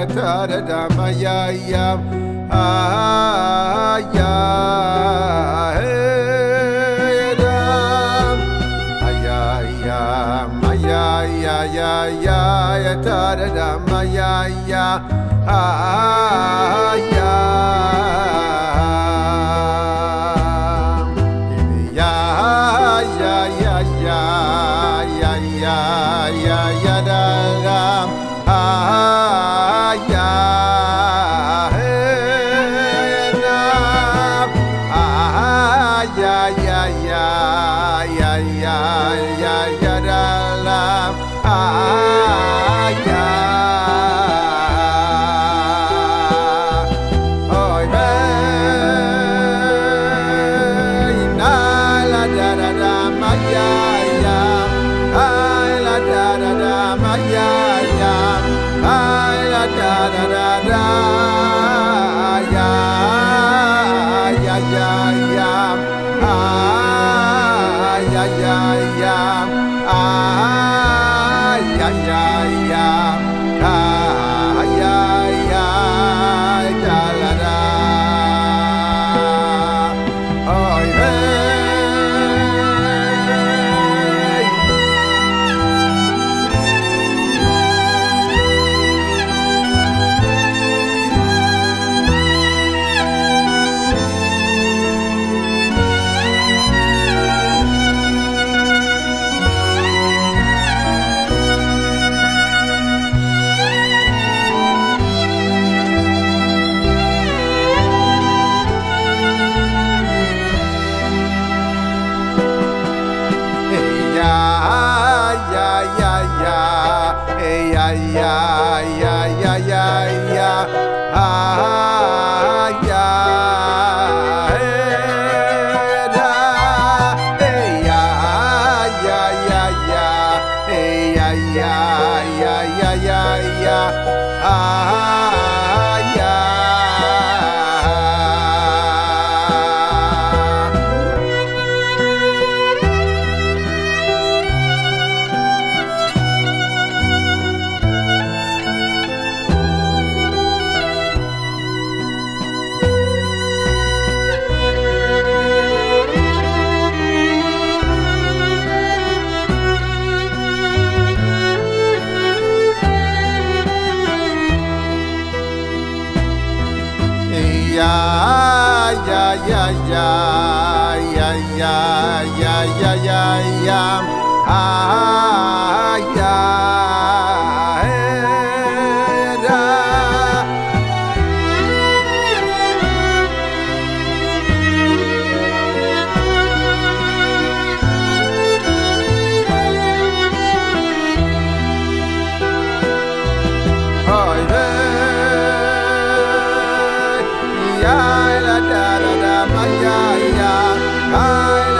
na ta da da ma ya ya ah ya hey da ya ya ma ya ya ya ya ya ta da da ma ya ya ah yeah, yeah, yeah. ya ya ya ya ya a ya ya ya ya ya ya ya ya ya ya ya la da da da ma ya ya.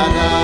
da da.